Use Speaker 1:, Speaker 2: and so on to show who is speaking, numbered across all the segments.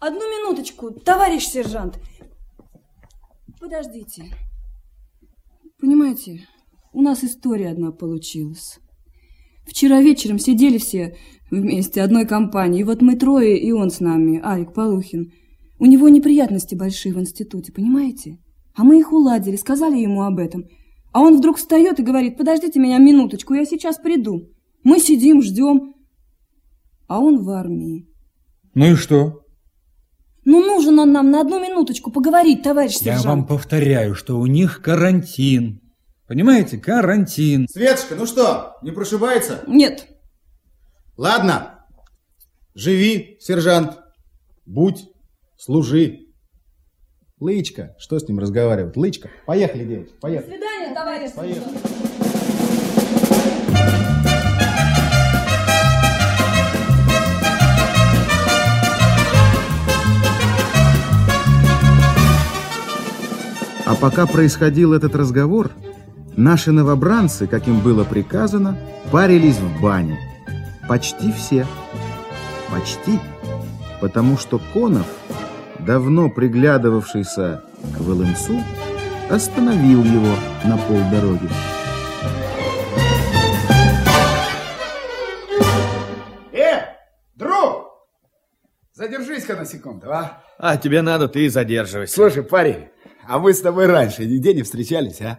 Speaker 1: Одну минуточку, товарищ сержант. Подождите. Понимаете, у нас история одна получилась. Вчера вечером сидели все вместе, одной компании. Вот мы трое, и он с нами, Алик Полухин. У него неприятности большие в институте, понимаете? А мы их уладили, сказали ему об этом. А он вдруг встает и говорит, подождите меня минуточку, я сейчас приду. Мы сидим, ждем. А он в армии.
Speaker 2: Ну и что?
Speaker 1: Ну, нужен он нам на одну минуточку поговорить, товарищ
Speaker 2: Я
Speaker 1: сержант.
Speaker 2: вам повторяю, что у них карантин. Понимаете, карантин.
Speaker 3: Светочка, ну что, не прошибается?
Speaker 1: Нет.
Speaker 3: Ладно. Живи, сержант. Будь, служи. Лычка, что с ним разговаривать? Лычка, поехали, девочки,
Speaker 1: До
Speaker 3: поехали.
Speaker 1: свидания, товарищ
Speaker 3: Поехали.
Speaker 1: сержант.
Speaker 4: А пока происходил этот разговор, наши новобранцы, как им было приказано, парились в бане. Почти все. Почти. Потому что Конов, давно приглядывавшийся к Волынцу, остановил его на полдороги.
Speaker 5: Э, друг! Задержись-ка на секунду, а?
Speaker 6: А тебе надо, ты и задерживайся.
Speaker 5: Слушай, парень, а мы с тобой раньше нигде не встречались, а?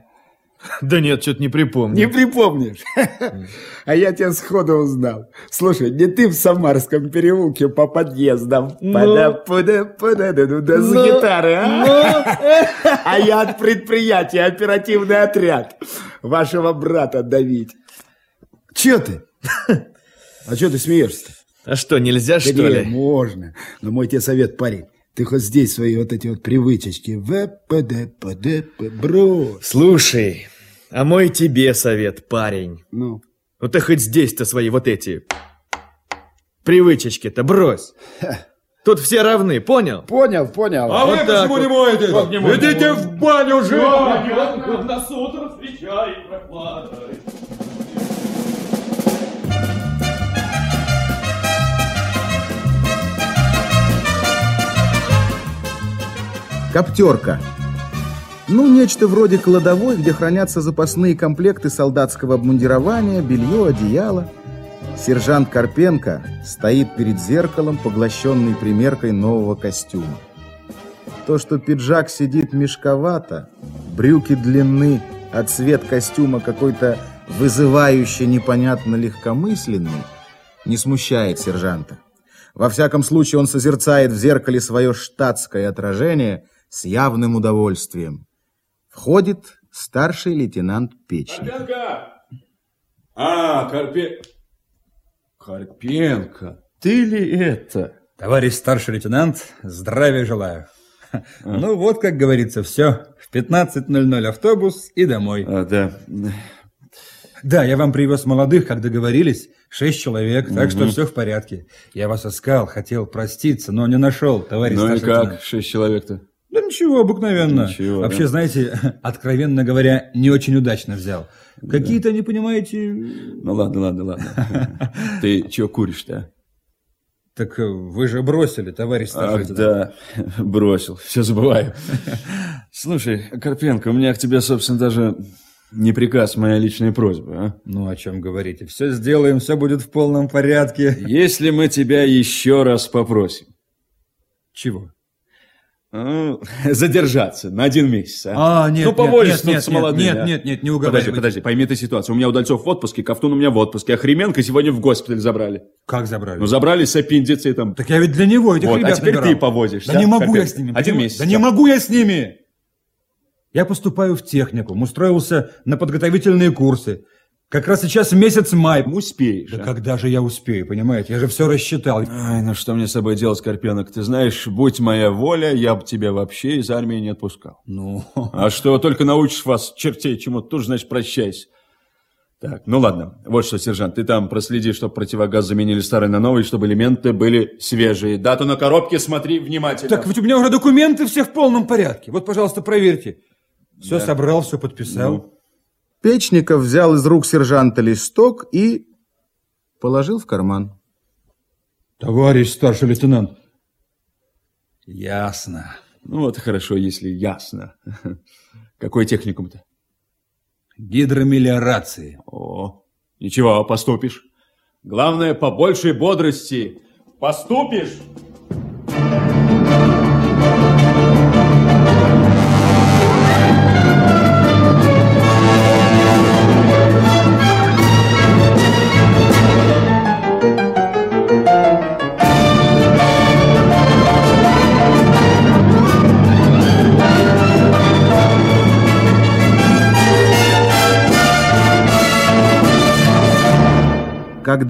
Speaker 6: Да нет, что-то не припомню.
Speaker 5: Не припомнишь? А я тебя сходу узнал. Слушай, не ты в Самарском переулке по подъездам. пада пада пада да ну да с гитары, а? А я от предприятия оперативный отряд. Вашего брата давить. Че ты? А че ты смеешься-то?
Speaker 6: А что, нельзя, что ли?
Speaker 5: можно. Но мой тебе совет, парень. Ты хоть здесь свои вот эти вот привычечки. В, П, Д, П, Д, П, брось.
Speaker 6: Слушай, а мой тебе совет, парень.
Speaker 5: Ну,
Speaker 6: Ну ты хоть здесь-то свои вот эти привычечки-то брось. Тут все равны, понял?
Speaker 5: понял, понял.
Speaker 2: А
Speaker 6: Вот
Speaker 2: вы почему
Speaker 6: вот.
Speaker 2: не моете?
Speaker 5: Вот не.
Speaker 2: Идите в баню же!
Speaker 6: Нас утро встречает прохладой.
Speaker 4: Коптерка. Ну, нечто вроде кладовой, где хранятся запасные комплекты солдатского обмундирования, белье, одеяло. Сержант Карпенко стоит перед зеркалом, поглощенный примеркой нового костюма. То, что пиджак сидит мешковато, брюки длинны, а цвет костюма какой-то вызывающе непонятно легкомысленный, не смущает сержанта. Во всяком случае, он созерцает в зеркале свое штатское отражение с явным удовольствием. Входит старший лейтенант Печник.
Speaker 7: Карпенко! А, Карпе... Карпенко, ты ли это?
Speaker 2: Товарищ старший лейтенант, здравия желаю. Ну вот, как говорится, все. В 15.00 автобус и домой.
Speaker 7: А, да.
Speaker 2: Да, я вам привез молодых, как договорились, шесть человек, так что все в порядке. Я вас искал, хотел проститься, но не нашел, товарищ
Speaker 7: Ну и как,
Speaker 2: лейтенант.
Speaker 7: шесть человек-то?
Speaker 2: Да ничего, обыкновенно.
Speaker 7: Ничего,
Speaker 2: Вообще,
Speaker 7: да.
Speaker 2: знаете, откровенно говоря, не очень удачно взял. Какие-то, не понимаете...
Speaker 7: Ну ладно, ладно, ладно. Ты чего куришь-то?
Speaker 2: Так э, вы же бросили, товарищ старший
Speaker 7: Ах, да, бросил, все забываю. Слушай, Карпенко, у меня к тебе, собственно, даже не приказ, моя личная просьба, а?
Speaker 2: Ну, о чем говорите? Все сделаем, все будет в полном порядке.
Speaker 7: Если мы тебя еще раз попросим,
Speaker 2: Чего?
Speaker 7: Ну, задержаться на один месяц, а?
Speaker 2: А, нет,
Speaker 7: ну,
Speaker 2: нет,
Speaker 7: поволишься
Speaker 2: нет, нет,
Speaker 7: с молодыми,
Speaker 2: нет,
Speaker 7: а?
Speaker 2: нет, нет, не
Speaker 7: Подожди,
Speaker 2: уговаривайте.
Speaker 7: подожди, пойми ты ситуацию. У меня Удальцов в отпуске, Ковтун у меня в отпуске, а Хременко сегодня в госпиталь забрали.
Speaker 2: Как забрали?
Speaker 7: Ну, забрали с аппендицитом.
Speaker 2: Так я ведь для него этих
Speaker 7: Вот, а
Speaker 2: ребят
Speaker 7: теперь
Speaker 2: набирал.
Speaker 7: ты повозишься,
Speaker 2: Да не могу я с ними.
Speaker 7: Один месяц,
Speaker 2: Да не
Speaker 7: да.
Speaker 2: могу я с ними. Я поступаю в техникум, устроился на подготовительные курсы. Как раз сейчас месяц май.
Speaker 7: Успеешь,
Speaker 2: Да
Speaker 7: а?
Speaker 2: когда же я успею, понимаете? Я же все рассчитал.
Speaker 7: Ай, ну что мне с собой делать, Карпенок? Ты знаешь, будь моя воля, я бы тебя вообще из армии не отпускал.
Speaker 2: Ну,
Speaker 7: А что, только научишь вас чертей чему-то, тоже, значит, прощайся. Так, ну ладно. Вот что, сержант, ты там проследи, чтобы противогаз заменили старый на новый, чтобы элементы были свежие. Дату на коробке смотри внимательно.
Speaker 2: так ведь у меня уже документы все в полном порядке. Вот, пожалуйста, проверьте. Все собрал, все подписал.
Speaker 7: Ну.
Speaker 4: Печников взял из рук сержанта листок и положил в карман.
Speaker 2: Товарищ старший лейтенант, Ясно.
Speaker 7: Ну вот хорошо, если ясно. Какой техникум-то?
Speaker 2: Гидромелиорации.
Speaker 7: О, ничего, поступишь. Главное, побольше бодрости. Поступишь?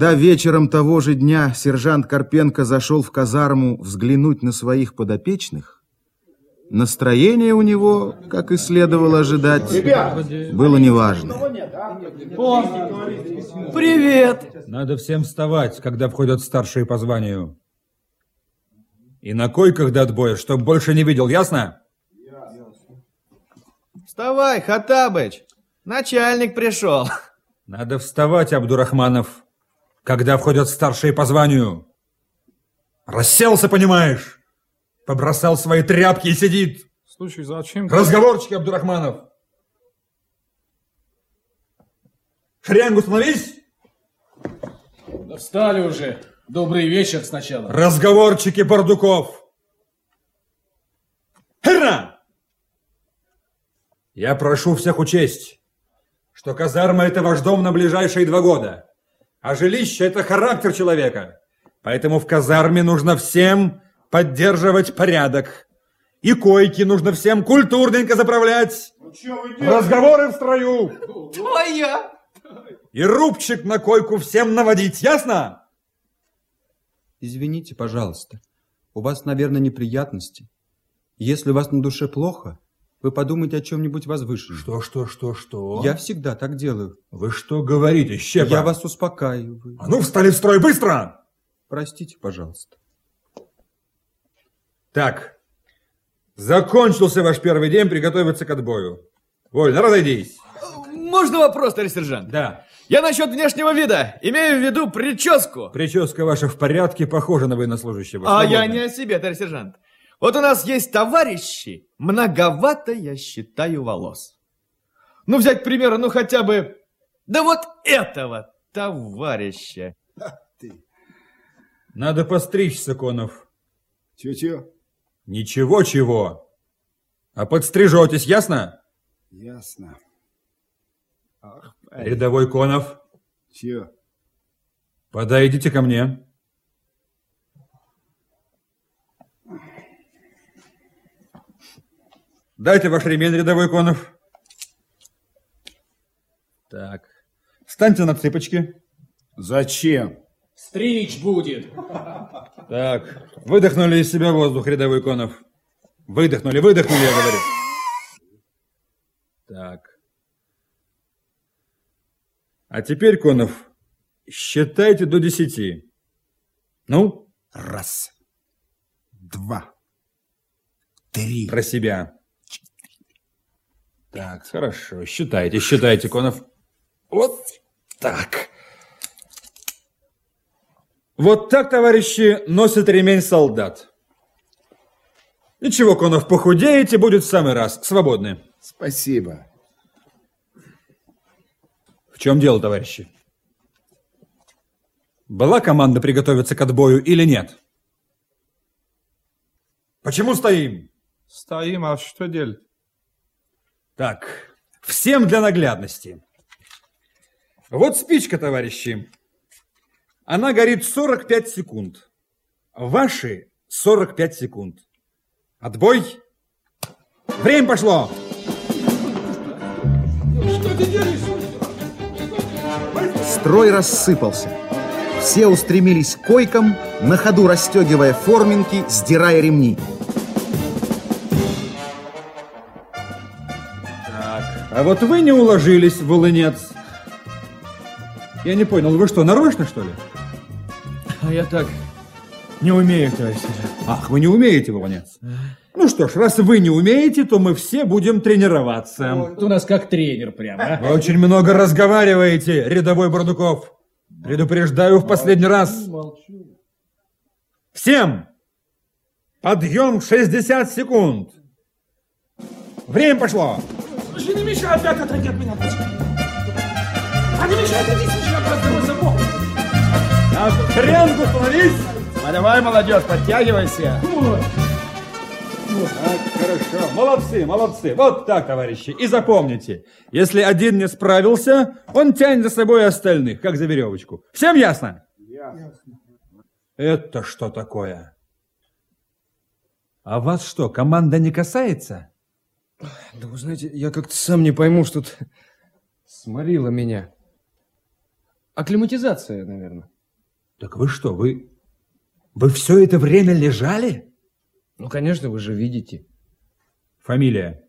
Speaker 4: Когда вечером того же дня сержант Карпенко зашел в казарму взглянуть на своих подопечных, настроение у него, как и следовало ожидать, было неважно.
Speaker 6: Привет!
Speaker 2: Надо всем вставать, когда входят старшие по званию. И на койках до отбоя, чтоб больше не видел, ясно?
Speaker 6: Вставай, Хатабыч! Начальник пришел.
Speaker 2: Надо вставать, Абдурахманов, когда входят старшие по званию. Расселся, понимаешь? Побросал свои тряпки и сидит.
Speaker 8: Слушай, зачем?
Speaker 2: Разговорчики, Абдурахманов. Шеренгу становись.
Speaker 8: Да встали уже. Добрый вечер сначала.
Speaker 2: Разговорчики Бардуков. Херна! Я прошу всех учесть, что казарма – это ваш дом на ближайшие два года, а жилище – это характер человека. Поэтому в казарме нужно всем поддерживать порядок. И койки нужно всем культурненько заправлять. Разговоры в строю.
Speaker 6: Твоя!
Speaker 2: И рубчик на койку всем наводить, ясно?
Speaker 9: Извините, пожалуйста. У вас, наверное, неприятности. Если у вас на душе плохо, вы подумайте о чем-нибудь возвышенном.
Speaker 2: Что, что, что, что?
Speaker 9: Я всегда так делаю.
Speaker 2: Вы что говорите, Щепа?
Speaker 9: Я вас успокаиваю.
Speaker 2: А ну, встали в строй, быстро!
Speaker 9: Простите, пожалуйста.
Speaker 2: Так, закончился ваш первый день, приготовиться к отбою. Вольно, разойдись.
Speaker 6: Можно вопрос, товарищ сержант?
Speaker 2: Да,
Speaker 6: Я насчет внешнего вида. Имею в виду прическу.
Speaker 2: прическа ваша в порядке, похожа на военнослужащего.
Speaker 6: А я
Speaker 2: Свободно.
Speaker 6: не о себе, товарищ сержант. Вот у нас есть товарищи, многовато, я считаю, волос. Ну, взять, к примеру, ну хотя бы... Да вот этого товарища.
Speaker 2: Надо постричься, Конов.
Speaker 5: Чё-чё?
Speaker 2: Ничего-чего. А подстрижетесь, ясно?
Speaker 5: Ясно.
Speaker 2: Рядовой Конов,
Speaker 5: Чё?
Speaker 2: подойдите ко мне. Дайте ваш ремень, рядовой Конов. Так. Встаньте на цыпочки.
Speaker 5: Зачем?
Speaker 8: Стричь будет.
Speaker 2: Так, выдохнули из себя воздух, рядовой Конов. Выдохнули, выдохнули, я говорю. Так. А теперь, Конов, считайте до десяти. Ну,
Speaker 5: Раз. Два. Три.
Speaker 2: про себя. Так, хорошо, считайте, считайте, Конов. Вот так. Вот так, товарищи, носит ремень солдат. Ничего, Конов, похудеете, будет в самый раз. Свободны.
Speaker 5: Спасибо.
Speaker 2: В чем дело, товарищи? Была команда приготовиться к отбою или нет? Почему стоим?
Speaker 8: Стоим, а что делать?
Speaker 2: Так, всем для наглядности. Вот спичка, товарищи. Она горит 45 секунд. Ваши 45 секунд. Отбой. Время пошло.
Speaker 4: Строй рассыпался. Все устремились к койкам, на ходу расстегивая форминки, сдирая ремни.
Speaker 2: А вот вы не уложились, волынец. Я не понял, вы что, нарочно, что ли?
Speaker 6: А я так не умею, товарищ.
Speaker 2: Ах, вы не умеете, волынец. Ну что ж, раз вы не умеете, то мы все будем тренироваться.
Speaker 8: Ты у нас как тренер прямо, а?
Speaker 2: Вы очень много разговариваете, рядовой Бардуков. Предупреждаю в последний раз. Всем Подъем 60 секунд. Время пошло.
Speaker 8: Не мешай, опять отойди от меня. А не мешай, отойди, слушай, я просто забыл.
Speaker 2: На шеренгу становись.
Speaker 5: А давай, молодежь, подтягивайся.
Speaker 2: Так, хорошо. Молодцы, молодцы. Вот так, товарищи. И запомните, если один не справился, он тянет за собой остальных, как за веревочку. Всем ясно? Ясно. Это что такое? А вас что, команда не касается?
Speaker 10: Да вы знаете, я как-то сам не пойму, что тут сморило меня. Акклиматизация, наверное.
Speaker 2: Так вы что, вы... Вы все это время лежали?
Speaker 10: Ну, конечно, вы же видите.
Speaker 2: Фамилия?